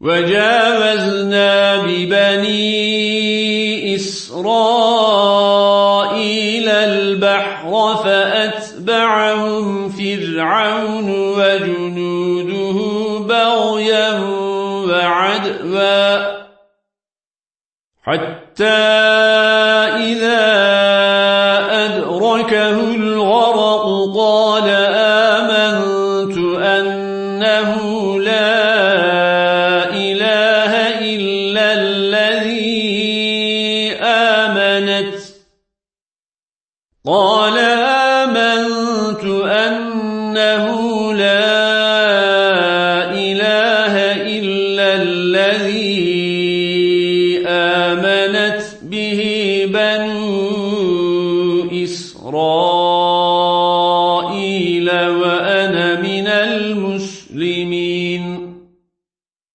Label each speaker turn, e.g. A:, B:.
A: وجاوزنا ببني إسرائيل البحر فأتبعهم فرعون وجنوده بغيا وعدوا حتى إذا أدركه الغرق قال آمنت أنه لا الذي آمنت. قال آمنت أنه لا إله إلا الذي آمنت به بنو إسرائيل وأنا من المسلمين.